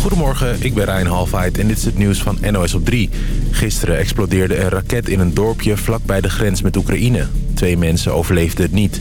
Goedemorgen, ik ben Ryan Halfheid en dit is het nieuws van NOS op 3. Gisteren explodeerde een raket in een dorpje vlakbij de grens met Oekraïne. Twee mensen overleefden het niet.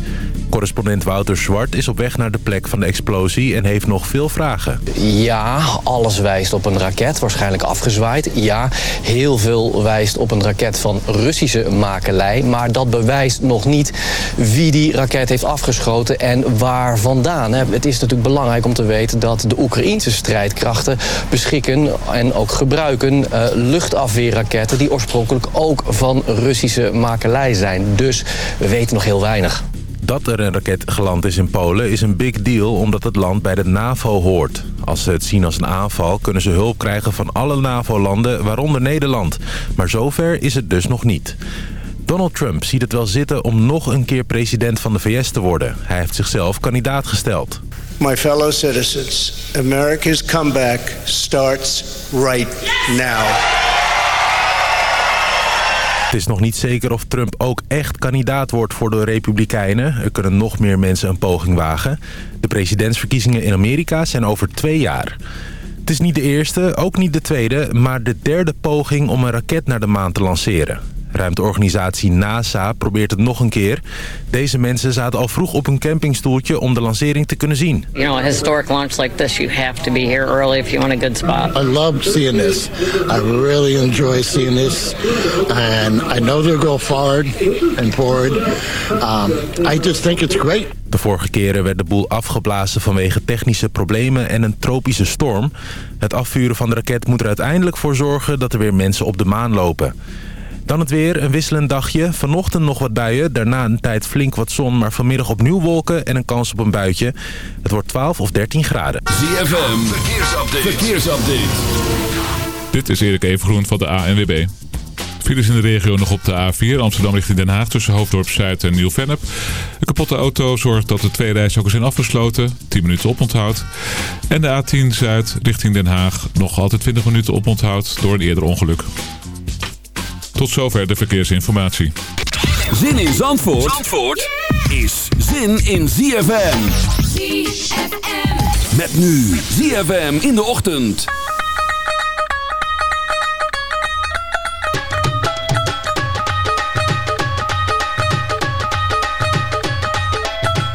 Correspondent Wouter Zwart is op weg naar de plek van de explosie en heeft nog veel vragen. Ja, alles wijst op een raket, waarschijnlijk afgezwaaid. Ja, heel veel wijst op een raket van Russische makelij. Maar dat bewijst nog niet wie die raket heeft afgeschoten en waar vandaan. Het is natuurlijk belangrijk om te weten dat de Oekraïnse strijdkrachten beschikken en ook gebruiken uh, luchtafweerraketten die oorspronkelijk ook van Russische makelij zijn. Dus we weten nog heel weinig. Dat er een raket geland is in Polen is een big deal omdat het land bij de NAVO hoort. Als ze het zien als een aanval kunnen ze hulp krijgen van alle NAVO-landen, waaronder Nederland. Maar zover is het dus nog niet. Donald Trump ziet het wel zitten om nog een keer president van de VS te worden. Hij heeft zichzelf kandidaat gesteld. My fellow citizens, America's comeback starts right now. Het is nog niet zeker of Trump ook echt kandidaat wordt voor de Republikeinen. Er kunnen nog meer mensen een poging wagen. De presidentsverkiezingen in Amerika zijn over twee jaar. Het is niet de eerste, ook niet de tweede, maar de derde poging om een raket naar de maan te lanceren. Ruimteorganisatie NASA probeert het nog een keer. Deze mensen zaten al vroeg op een campingstoeltje om de lancering te kunnen zien. You know, a historic launch like this, you have to be here early if you want a good spot. I love seeing this. I really enjoy seeing this. And I know they'll go forward and forward. Um, I just think it's great. De vorige keren werd de boel afgeblazen vanwege technische problemen en een tropische storm. Het afvuren van de raket moet er uiteindelijk voor zorgen dat er weer mensen op de maan lopen. Dan het weer, een wisselend dagje. Vanochtend nog wat buien, daarna een tijd flink wat zon... maar vanmiddag opnieuw wolken en een kans op een buitje. Het wordt 12 of 13 graden. ZFM, verkeersupdate. verkeersupdate. Dit is Erik Evengroen van de ANWB. Files in de regio nog op de A4 Amsterdam richting Den Haag tussen Hoofddorp Zuid en Nieuw-Vennep. Een kapotte auto zorgt dat de twee rijstroken zijn afgesloten. 10 minuten oponthoud. En de A10 Zuid richting Den Haag nog altijd 20 minuten oponthoud door een eerder ongeluk. Tot zover de verkeersinformatie. Zin in Zandvoort, Zandvoort is zin in ZFM. ZFM. Met nu ZFM in de ochtend.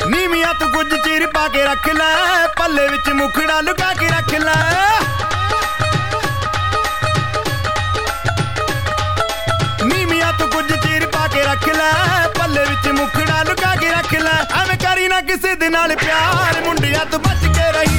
ਨੀਵੀਆਂ ਤੂੰ ਕੁਝ ਚੀਰ ਪਾ ਕੇ ਰੱਖ ਲੈ ਪੱਲੇ ਵਿੱਚ ਮੁਖੜਾ ਲੁਕਾ ਕੇ ਰੱਖ ਲੈ ਨਾ ਕਿਸੇ ਦੇ ਨਾਲ ਪਿਆਰ ਮੁੰਡਿਆਂ ਤੋਂ ਬਚ ਕੇ ਰਹੀ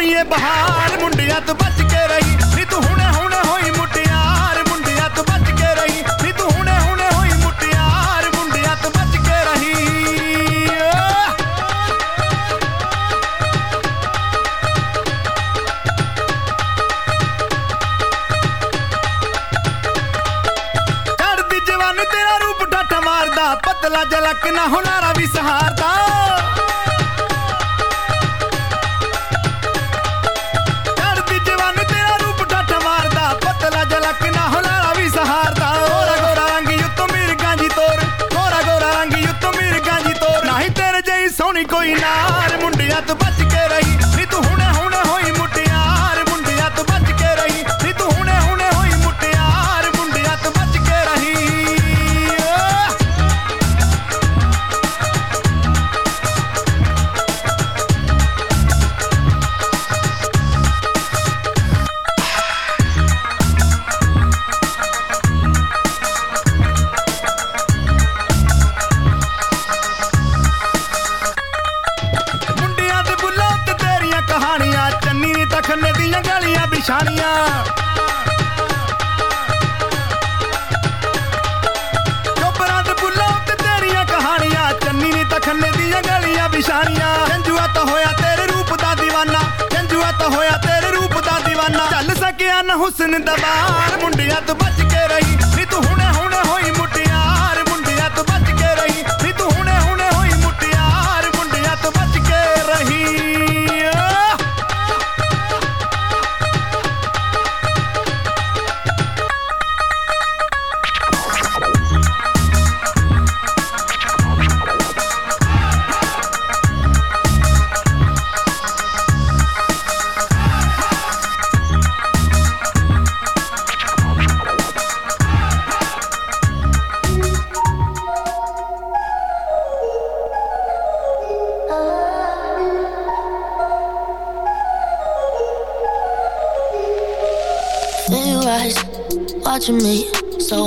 ਕੇ ਨਹੀਂ ਆਉਣੀ ਏ ਬਹਾਰ ਮੁੰਡਿਆਂ ਤੋਂ ਬਚ ਕੇ ਰਹੀ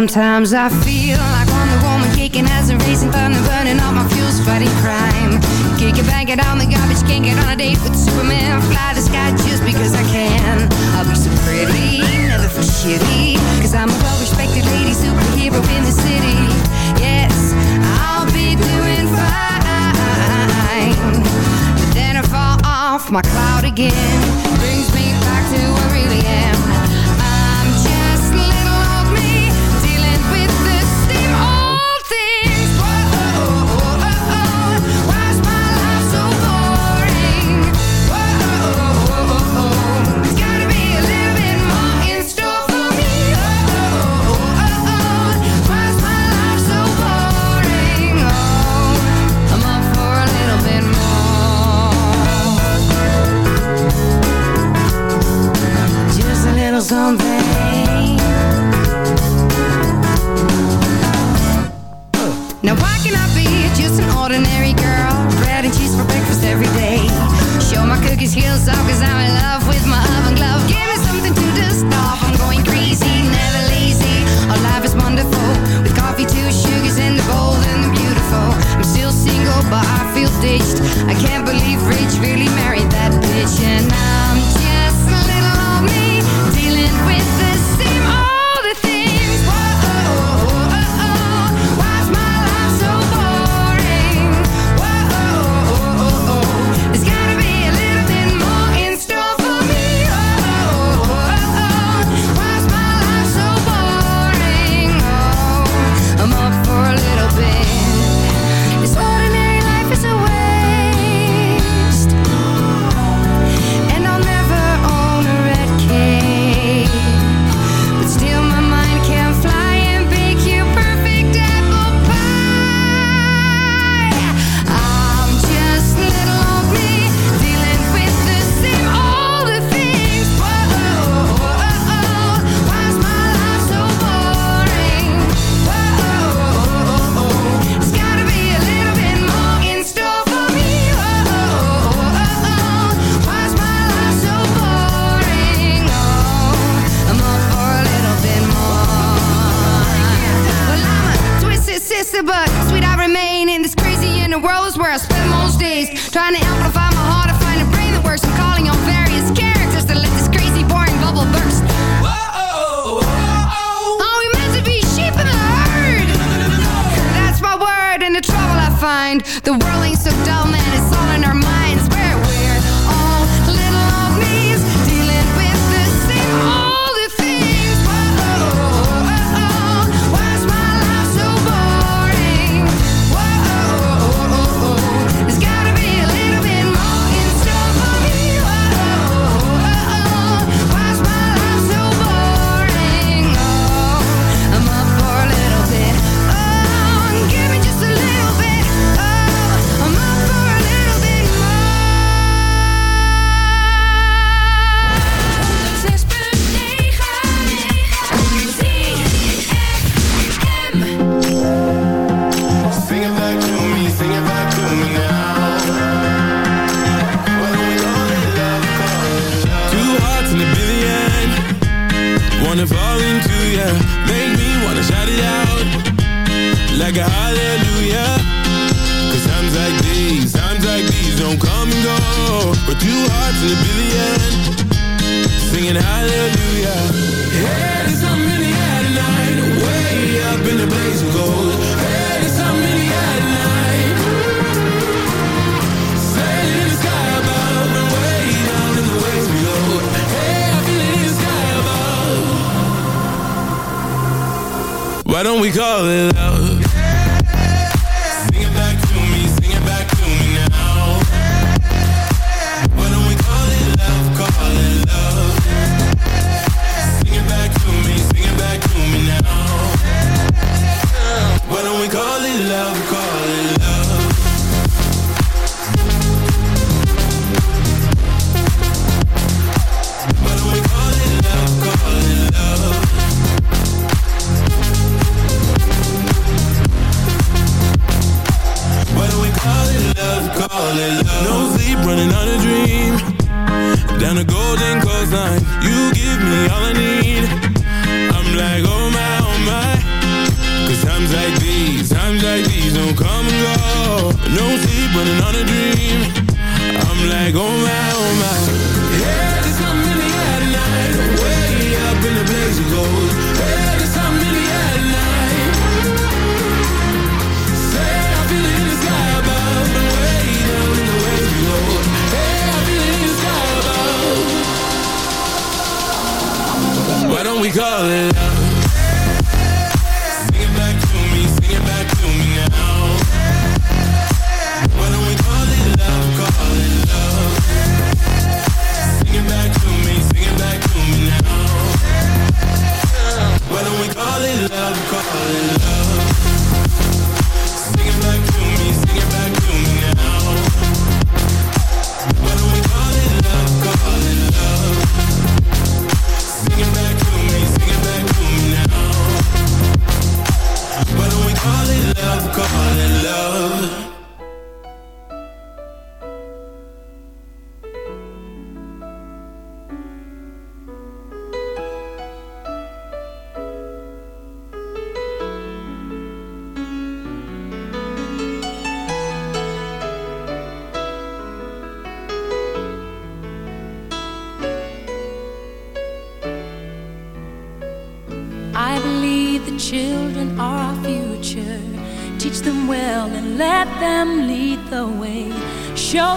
Sometimes I feel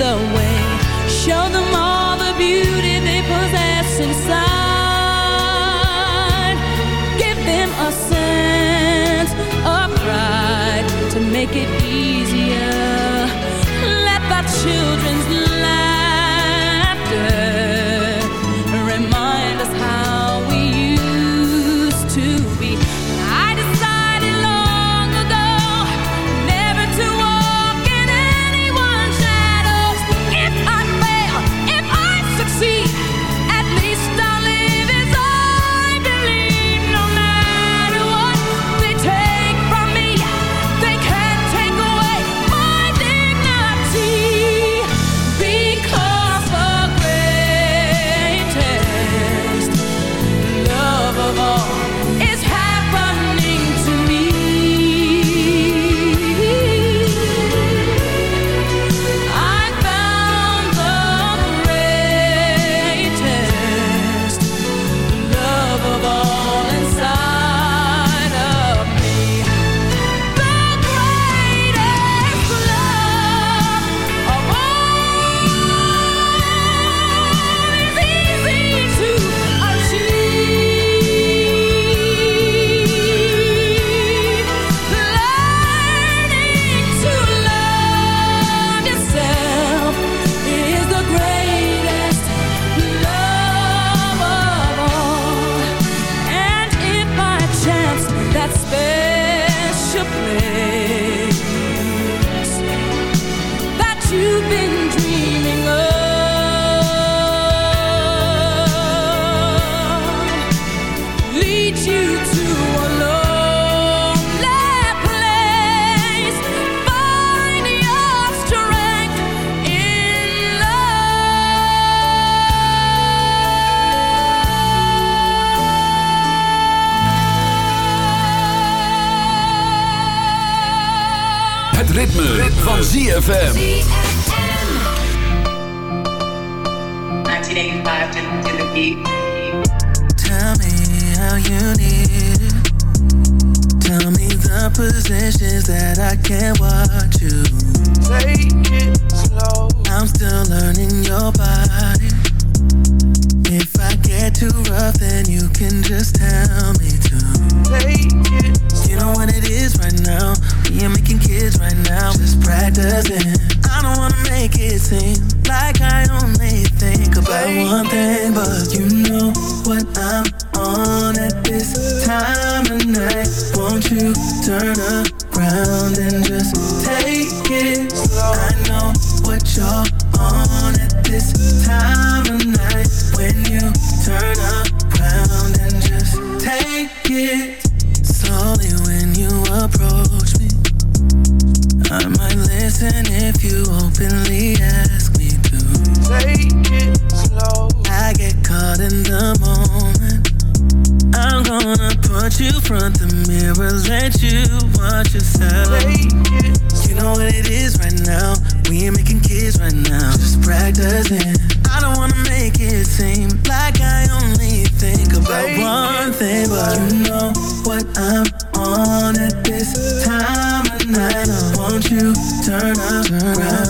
the way. Show them all the beauty they possess inside. Give them a sense of pride to make it to play ZFM. Tell me how you need it. Tell me the positions that I can watch you. Take it slow. I'm still learning your body. If I get too rough, then you can just tell me to. Take Just practicing. I don't wanna make it seem like I only think about one thing, but you know what I'm on at this time of night. Won't you turn up? you turn around.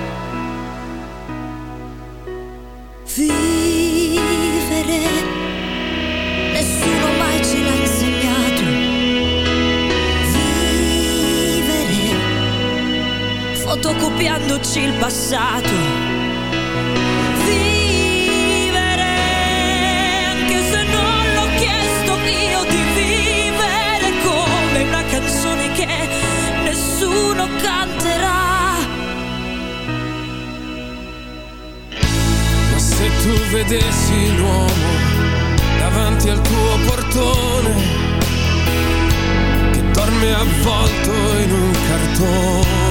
Vivere, fotocopiandoci il passato. Io di vivere come una canzone che nessuno canterà. Se tu vedessi l'uomo davanti al tuo portone che dorme avvolto in un cartone.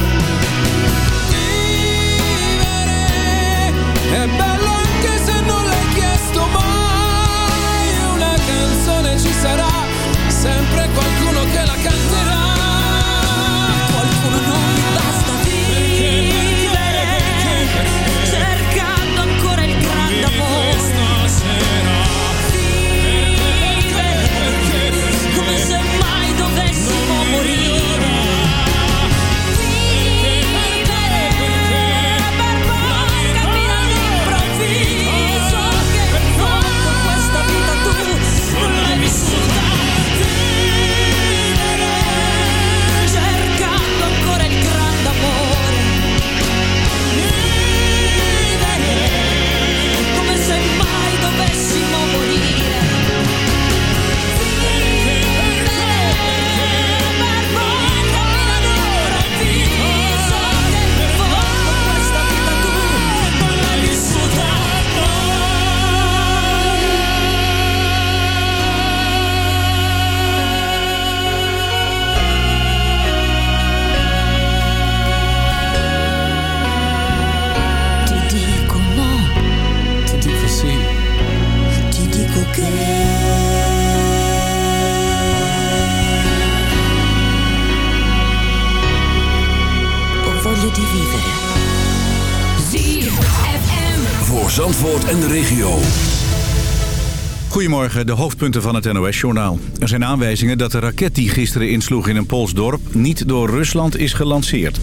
De hoofdpunten van het NOS-journaal. Er zijn aanwijzingen dat de raket die gisteren insloeg in een Pools dorp... niet door Rusland is gelanceerd.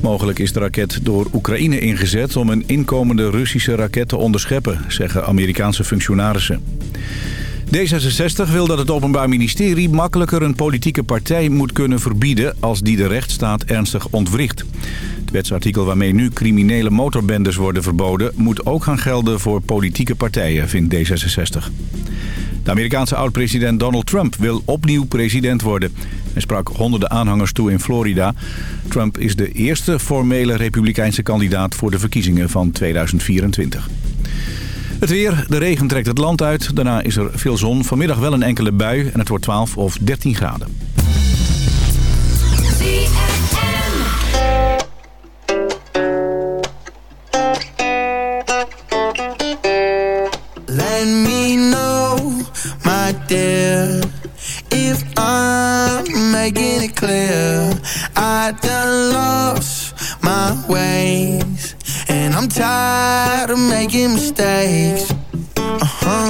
Mogelijk is de raket door Oekraïne ingezet... om een inkomende Russische raket te onderscheppen... zeggen Amerikaanse functionarissen. D66 wil dat het Openbaar Ministerie makkelijker een politieke partij moet kunnen verbieden... als die de rechtsstaat ernstig ontwricht. Het wetsartikel waarmee nu criminele motorbendes worden verboden... moet ook gaan gelden voor politieke partijen, vindt D66. De Amerikaanse oud-president Donald Trump wil opnieuw president worden. Hij sprak honderden aanhangers toe in Florida. Trump is de eerste formele republikeinse kandidaat voor de verkiezingen van 2024. Het weer, de regen trekt het land uit. Daarna is er veel zon. Vanmiddag wel een enkele bui en het wordt 12 of 13 graden. If I'm making it clear. I done lost my ways, and I'm tired of making mistakes.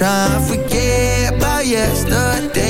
trying to forget about yesterday.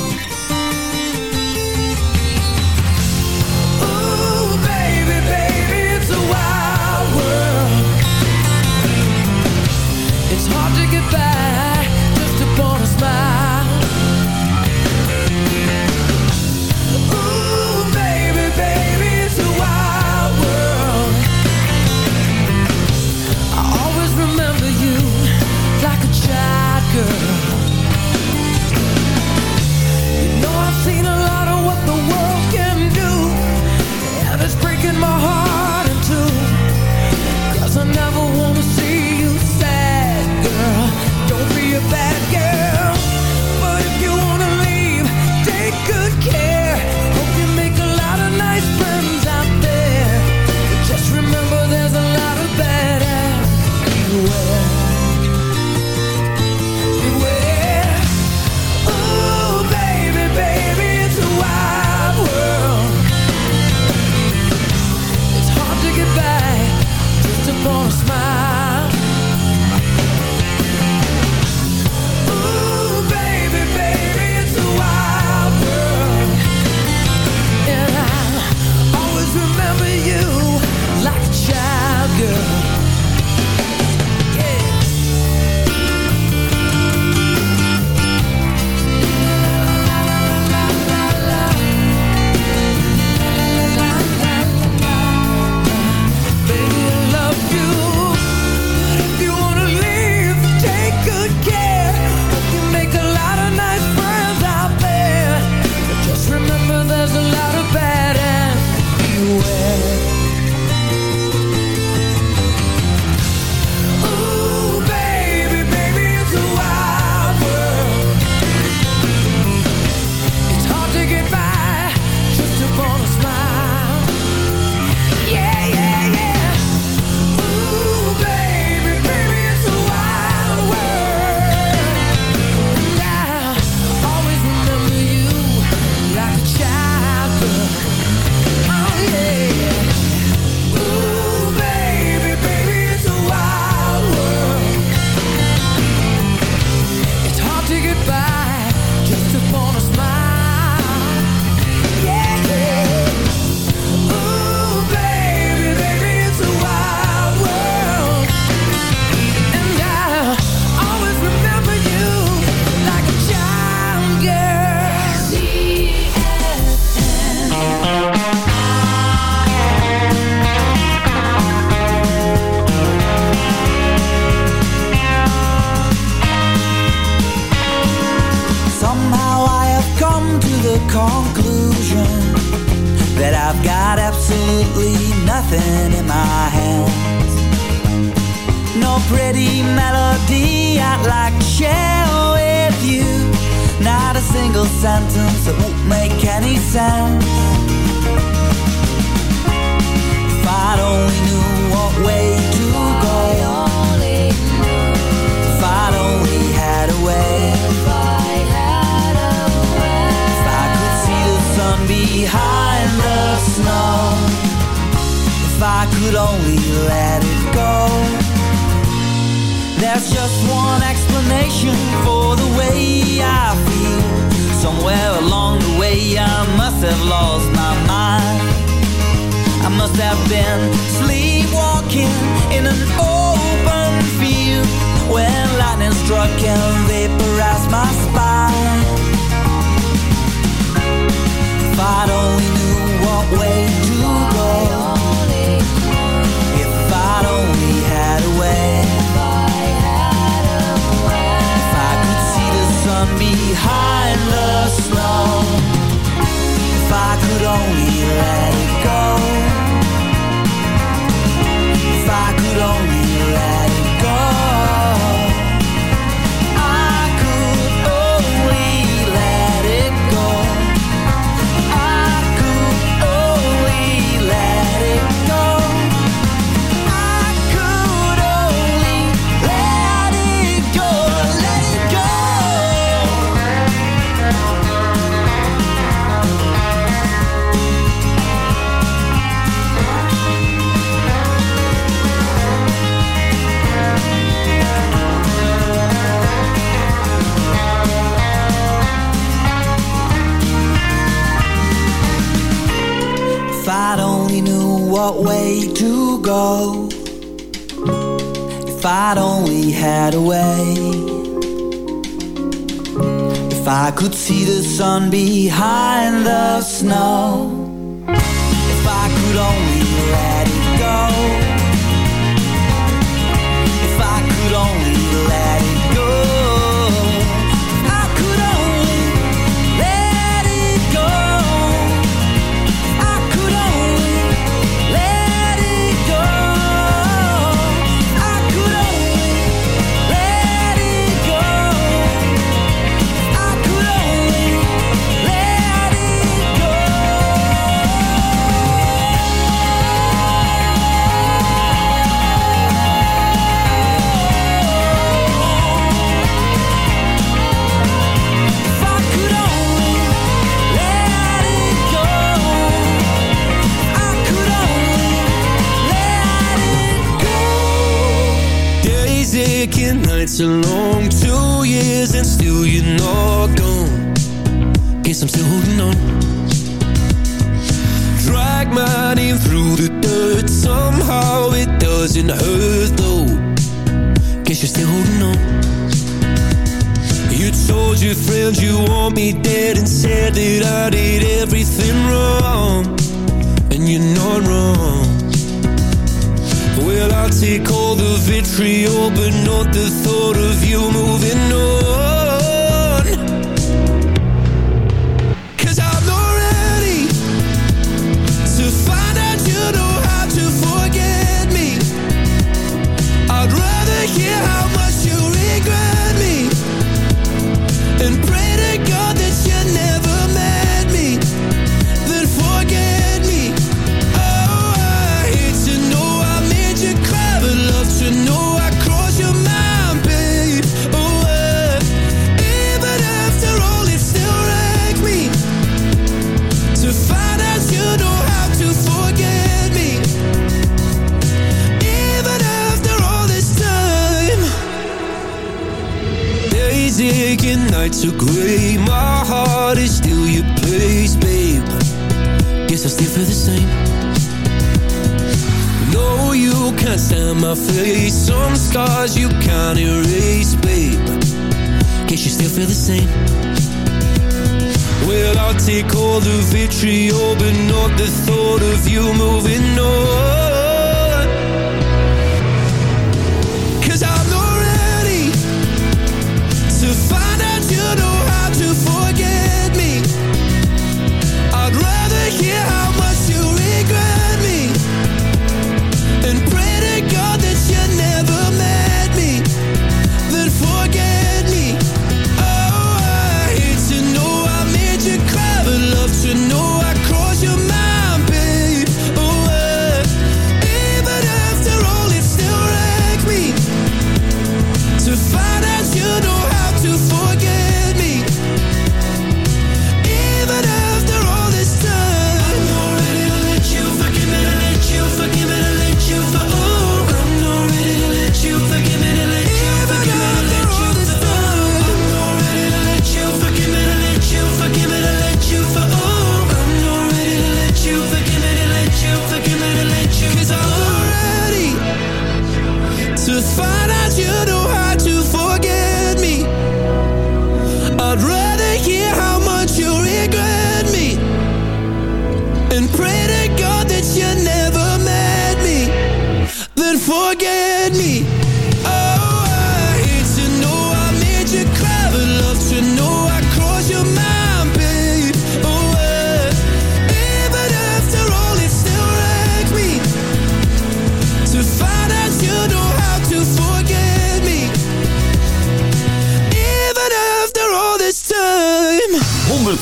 It's hard to get by long, same Well, I'll take all the vitriol But not the thought of you moving on.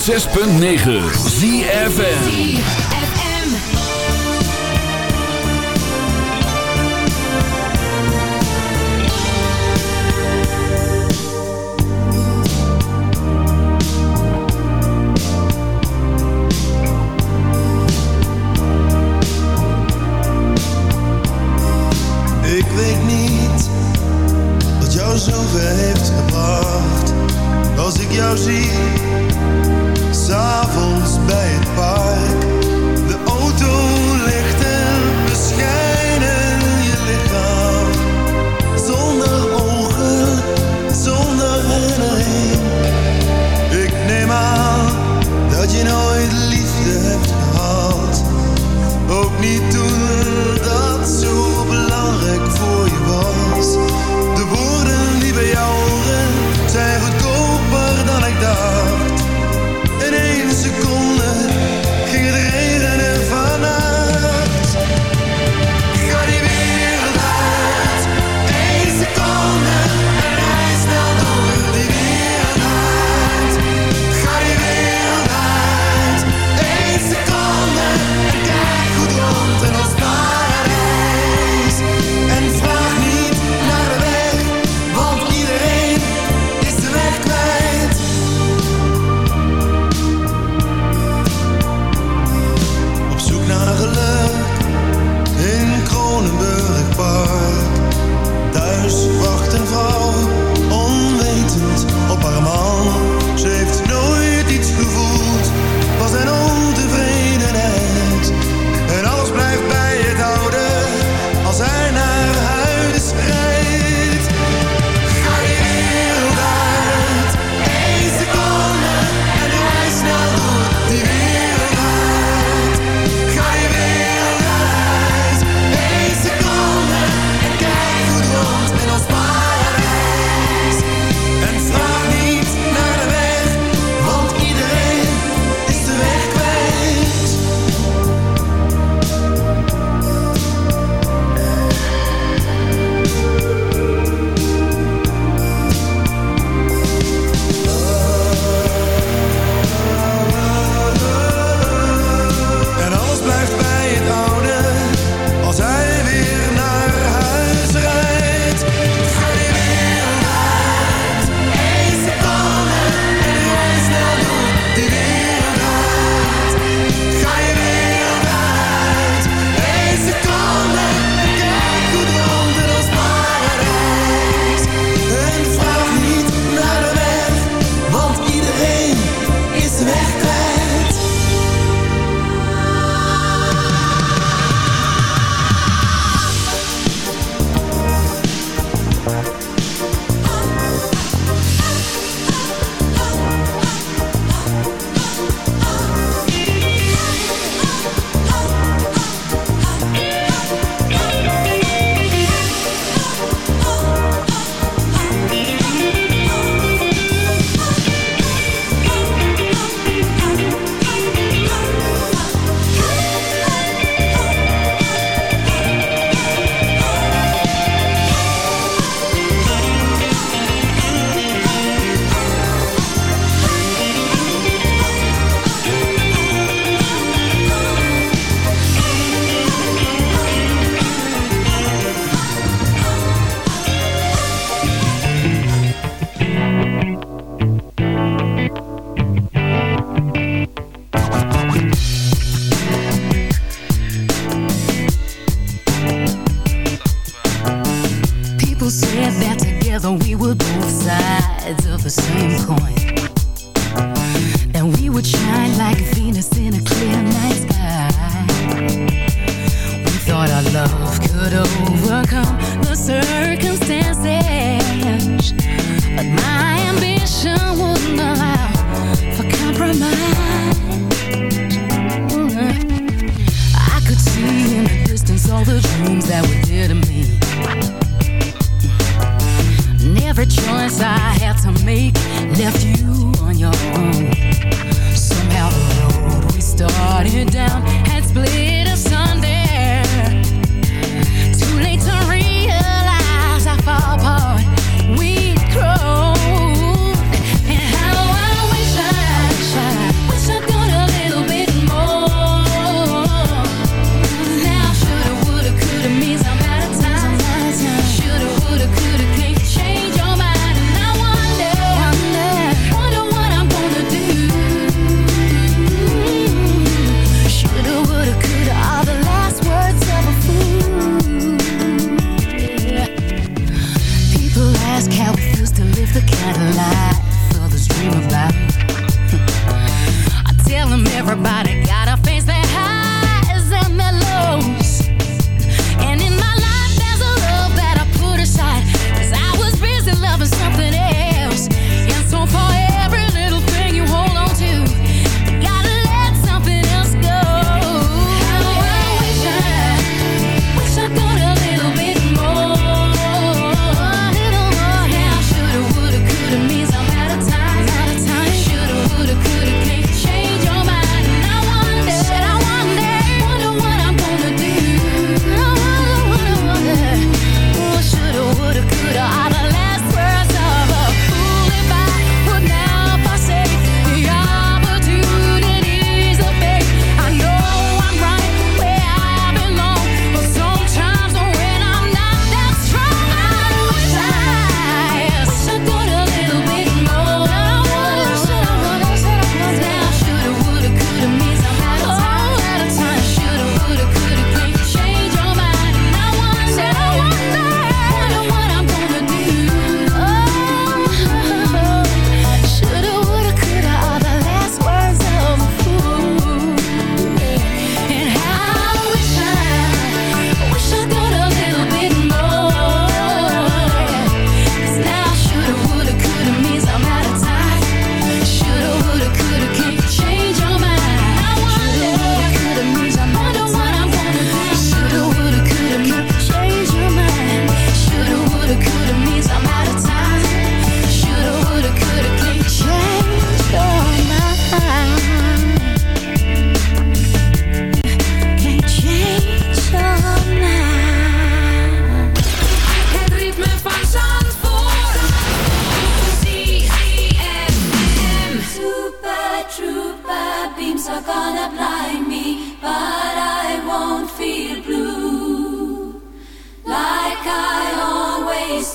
106.9 ZFN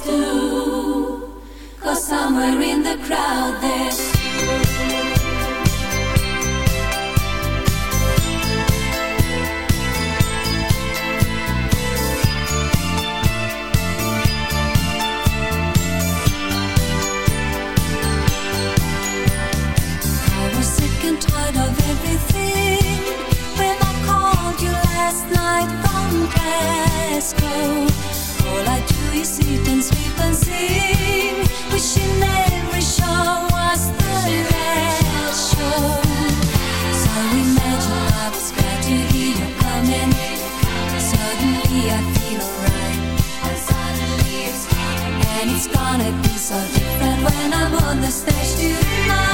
do. Cause somewhere in the crowd there's Everything when I called you last night from Glasgow wanna be so different when I'm on the stage tonight